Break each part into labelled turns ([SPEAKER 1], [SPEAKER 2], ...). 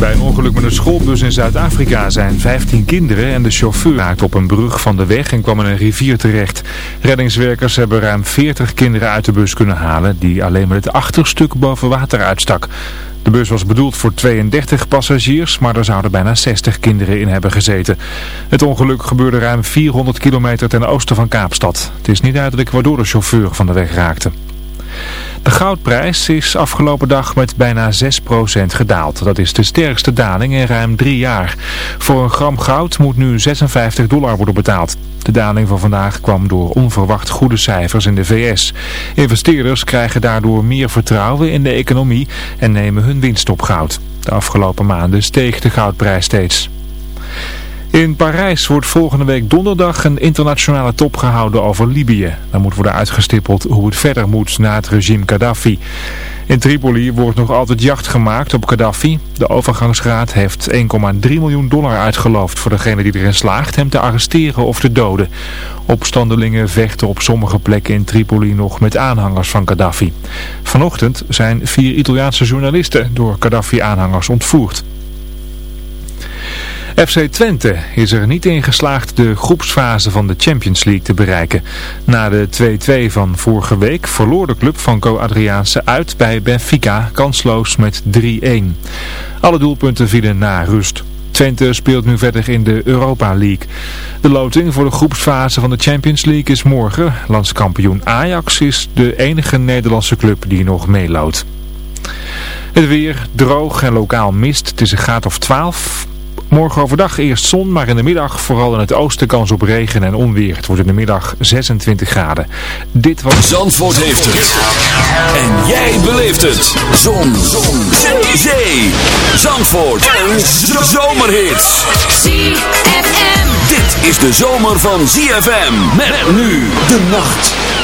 [SPEAKER 1] Bij een ongeluk met een schoolbus in Zuid-Afrika zijn 15 kinderen en de chauffeur raakte op een brug van de weg en kwam in een rivier terecht. Reddingswerkers hebben ruim 40 kinderen uit de bus kunnen halen die alleen maar het achterstuk boven water uitstak. De bus was bedoeld voor 32 passagiers, maar er zouden bijna 60 kinderen in hebben gezeten. Het ongeluk gebeurde ruim 400 kilometer ten oosten van Kaapstad. Het is niet duidelijk waardoor de chauffeur van de weg raakte. De goudprijs is afgelopen dag met bijna 6% gedaald. Dat is de sterkste daling in ruim drie jaar. Voor een gram goud moet nu 56 dollar worden betaald. De daling van vandaag kwam door onverwacht goede cijfers in de VS. Investeerders krijgen daardoor meer vertrouwen in de economie en nemen hun winst op goud. De afgelopen maanden steeg de goudprijs steeds. In Parijs wordt volgende week donderdag een internationale top gehouden over Libië. Dan moet worden uitgestippeld hoe het verder moet na het regime Gaddafi. In Tripoli wordt nog altijd jacht gemaakt op Gaddafi. De overgangsraad heeft 1,3 miljoen dollar uitgeloofd voor degene die erin slaagt hem te arresteren of te doden. Opstandelingen vechten op sommige plekken in Tripoli nog met aanhangers van Gaddafi. Vanochtend zijn vier Italiaanse journalisten door Gaddafi-aanhangers ontvoerd. FC Twente is er niet in geslaagd de groepsfase van de Champions League te bereiken. Na de 2-2 van vorige week verloor de club van Co Adriaanse uit bij Benfica kansloos met 3-1. Alle doelpunten vielen na rust. Twente speelt nu verder in de Europa League. De loting voor de groepsfase van de Champions League is morgen. Landskampioen Ajax is de enige Nederlandse club die nog meeloopt. Het weer droog en lokaal mist. Het is een graad of 12. Morgen overdag eerst zon, maar in de middag vooral in het oosten kans op regen en onweer. Het wordt in de middag 26 graden. Dit was...
[SPEAKER 2] Zandvoort heeft het. En jij beleeft het. Zon. zon. Zee. Zee. Zandvoort. Een zomerhit.
[SPEAKER 3] ZFM.
[SPEAKER 2] Dit is de zomer van ZFM. Met nu de nacht.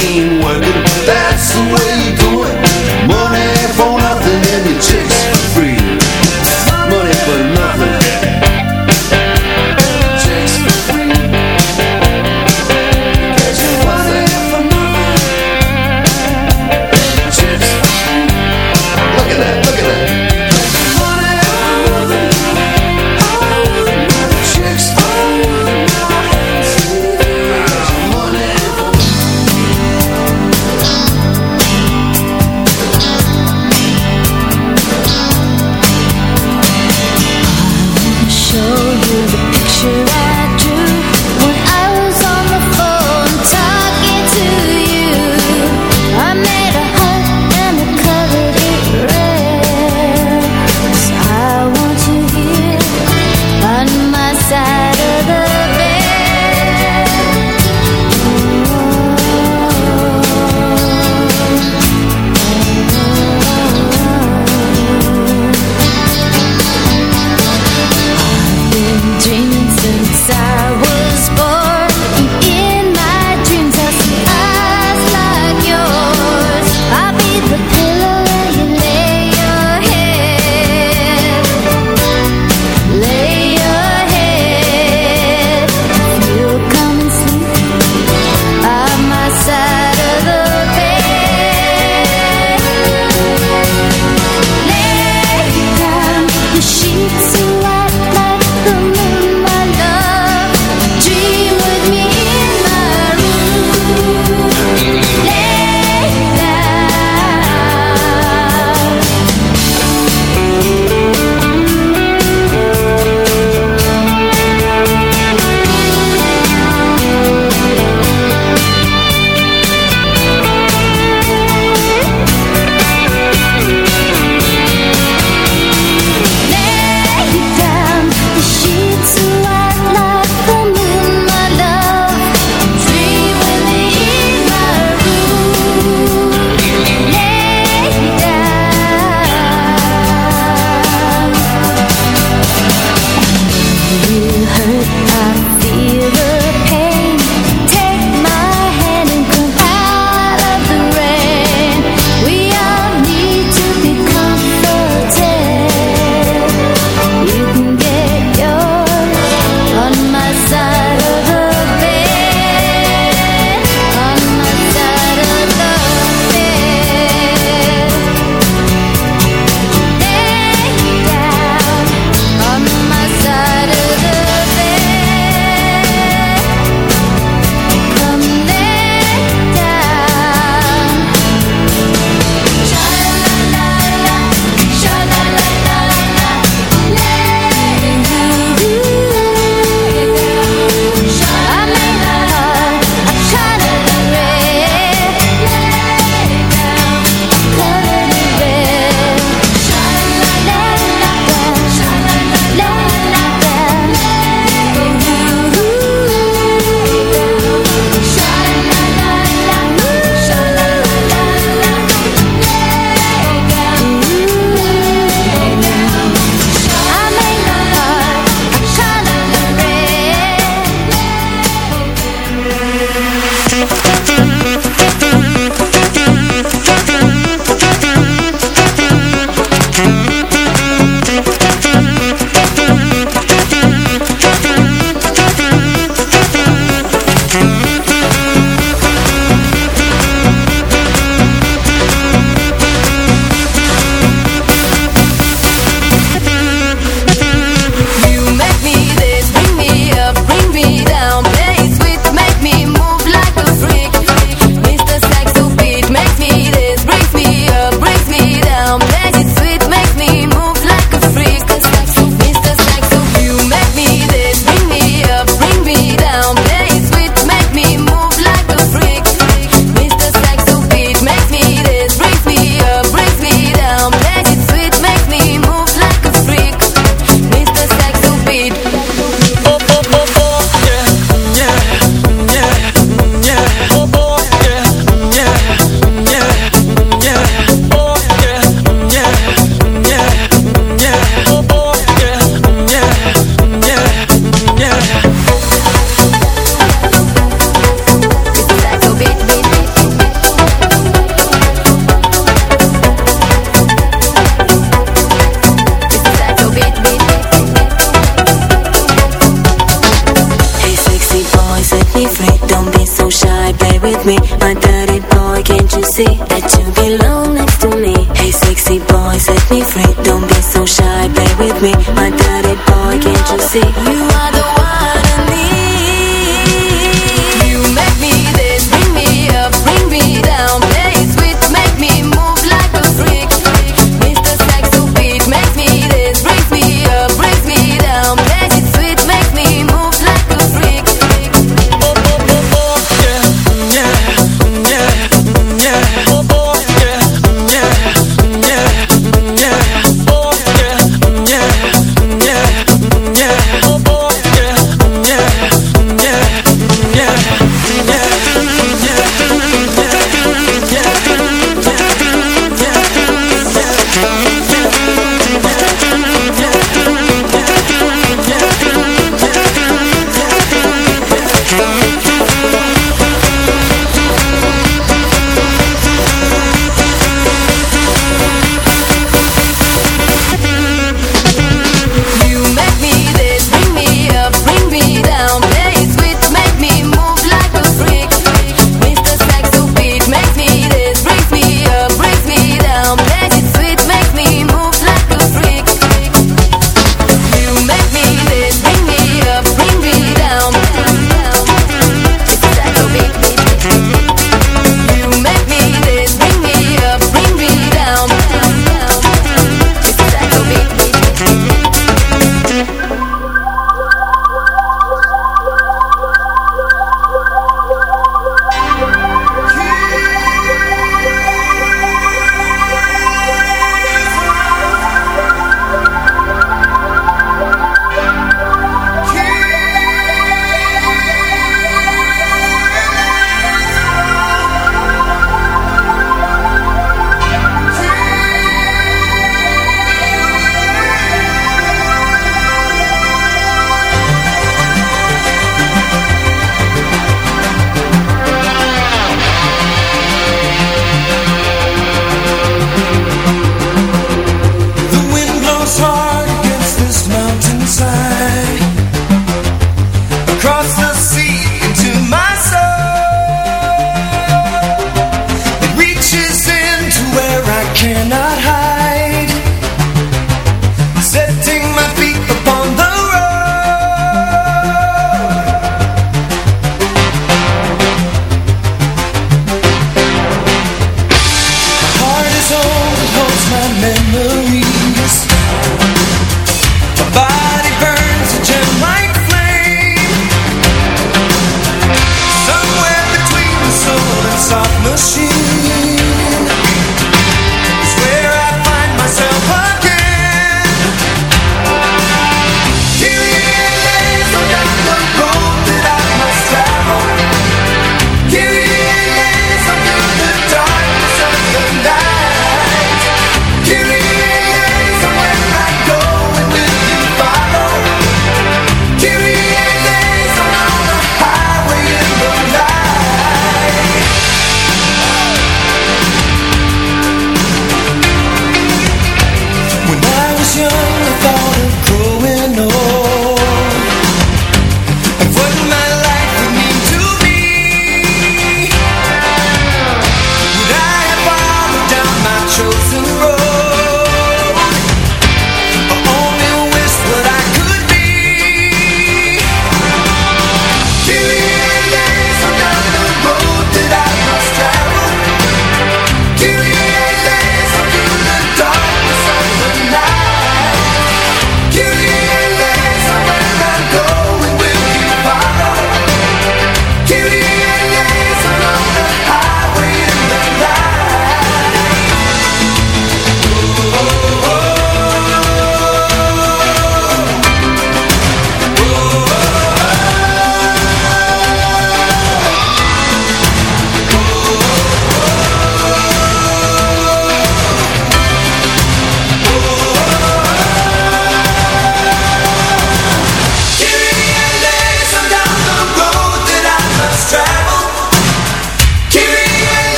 [SPEAKER 2] Ain't working. That's the way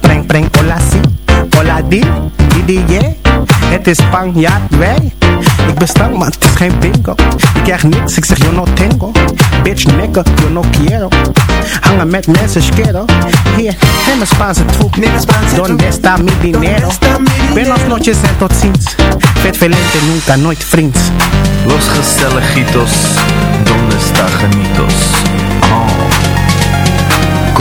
[SPEAKER 4] Preng, preng, hola si. Hola di, di, di, yeah. Het is Spanjaard, wij. Ik ben stank, maar het is geen bingo. Ik krijg niks, ik zeg yo no tengo. Bitch, nigga, yo no quiero. Hangen met mensen, schero. Hier, neem een Spaanse troep. Donde está mi dinero? Buenas noches en tot ziens. Vet velente, nunca, nooit vriends.
[SPEAKER 5] Los gezelligitos, donde está genitos? Oh.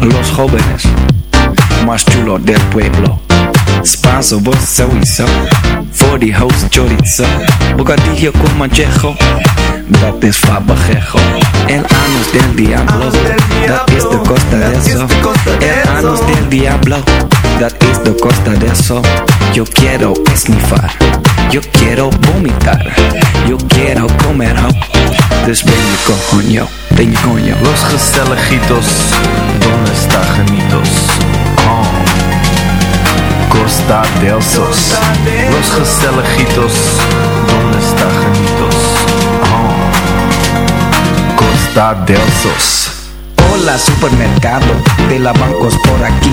[SPEAKER 6] Los jóvenes más chulos del pueblo. Spanso, vos sowieso. body house chorizo, bocadillo con manchejo. Dat is fabajejo. El anus del diablo, dat is de costa de eso. El anus del diablo, dat is de costa de eso. Yo quiero esnifar, yo quiero vomitar, yo quiero comer. Dus ben je coño, ben je coño.
[SPEAKER 5] Los gezelligitos, donde está genitos? Oh. Costa del Sos. Los gezelligitos, donde está genitos? Oh. Costa del Sos.
[SPEAKER 6] Hola supermercado, de la bancos por aquí.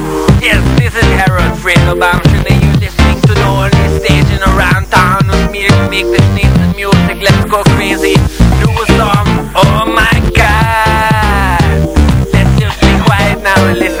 [SPEAKER 7] Yes, this is Harold Friedelbaum. Should they you listening to the only station around town with me to make this nice music? Let's go crazy. Do a song. Oh my god. Let's just be quiet now and listen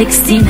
[SPEAKER 2] 16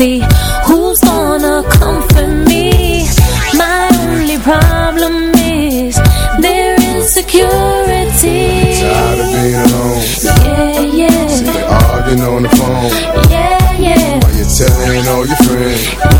[SPEAKER 8] Sexy, who's gonna comfort me? My only problem is their insecurity.
[SPEAKER 9] Tired of being alone.
[SPEAKER 8] Yeah, yeah,
[SPEAKER 9] Arguing on the phone.
[SPEAKER 8] yeah, yeah,
[SPEAKER 9] While you're telling all your friends.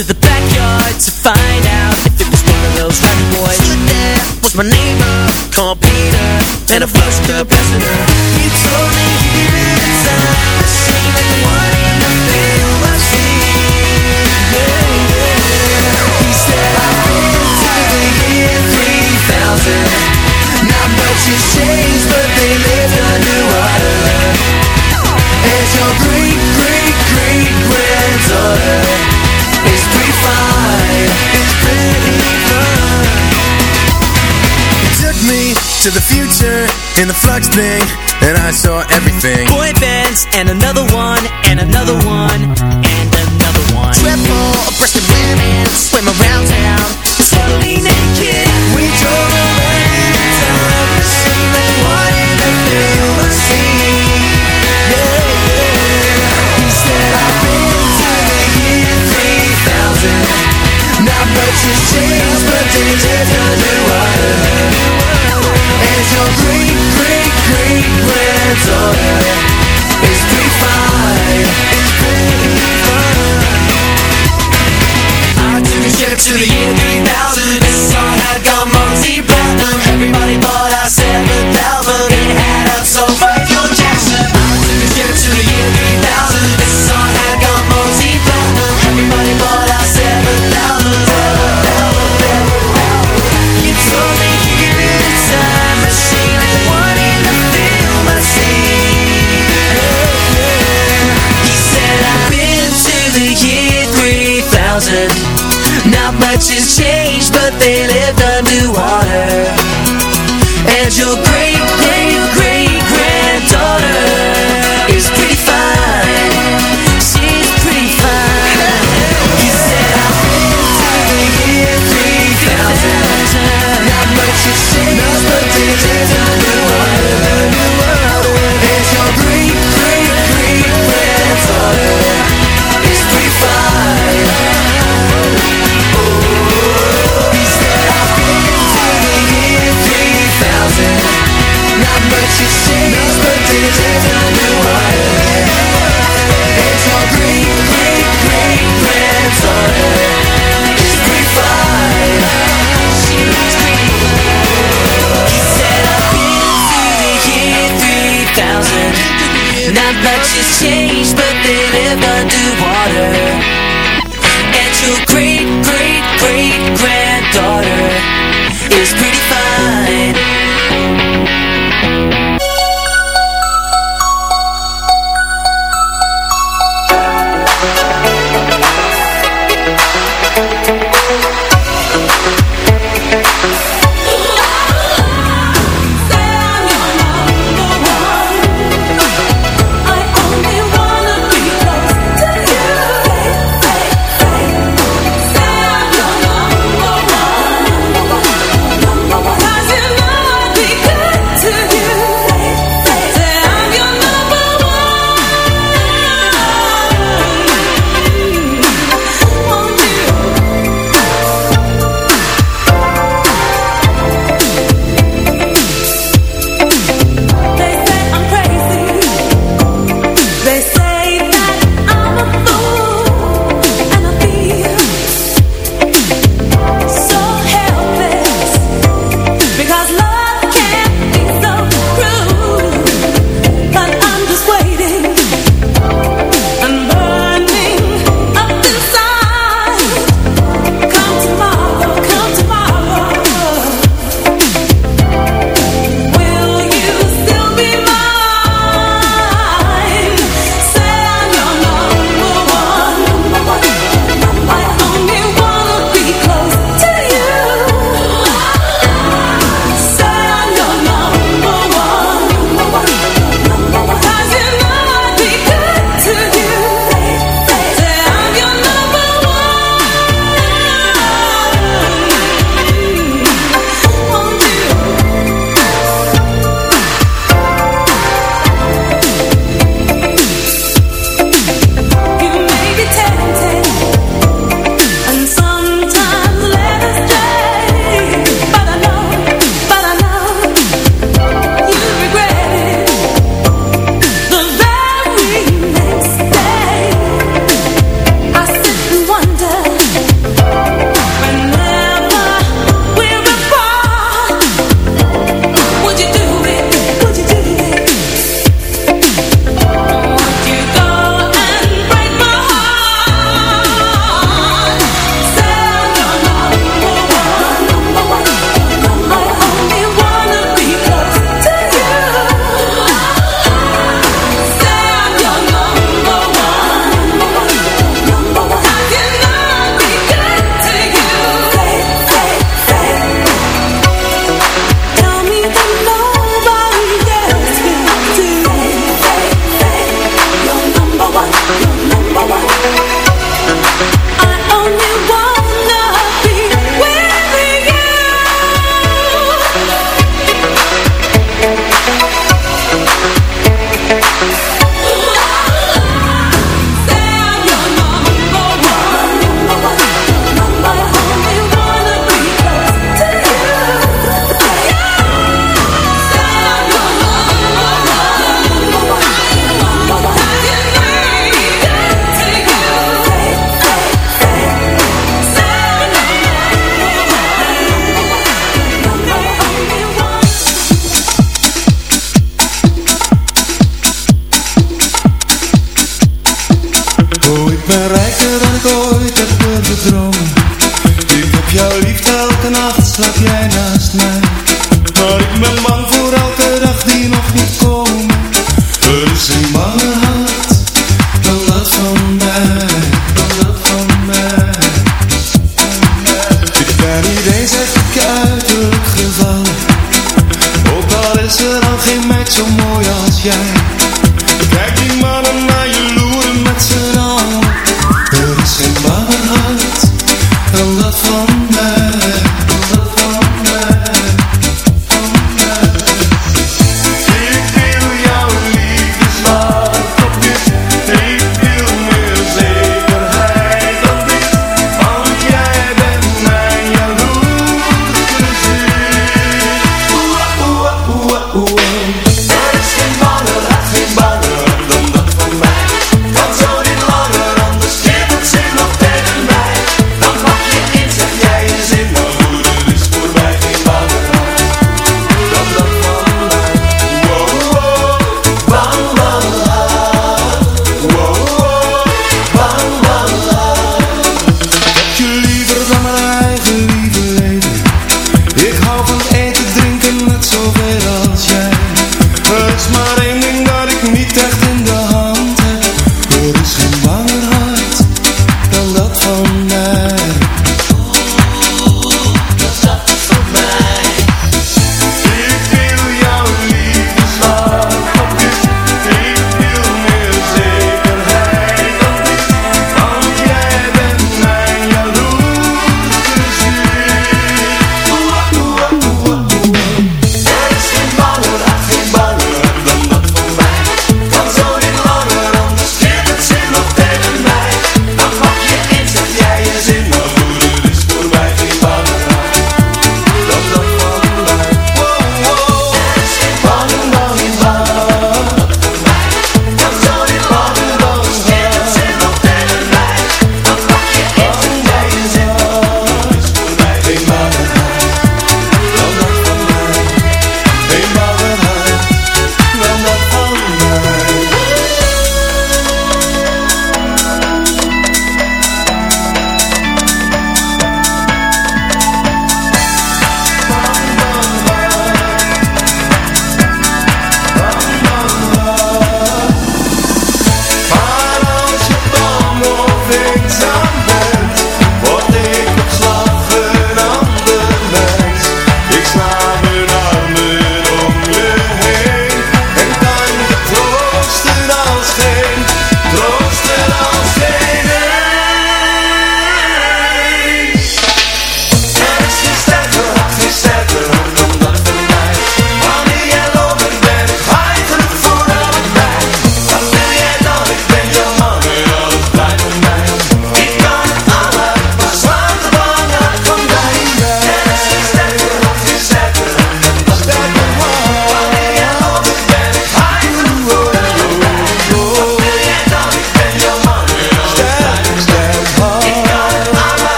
[SPEAKER 10] To the backyard to find out if it was one of those rowdy boys.
[SPEAKER 11] Stood there was my neighbor called Peter, and a flushed capacitor. He told me he lived inside a machine like the one in the film I've seen. Yeah, yeah. He said I've been to the year 3000. Not much has changed, to the future in the flux thing, and I saw everything.
[SPEAKER 10] Boy bands and another one and another one and another one.
[SPEAKER 11] Triple breasted women swim around town, totally naked. We drove away in time machine like one in the film I've. Yeah, yeah. He said I've been to the year 3000. Not much has changed, but they lived underwater. There's your great, great, great granddaughter It's great five It's great five I took a trip to the year 3000 And saw I got multi-platinum Everybody bought
[SPEAKER 12] minutes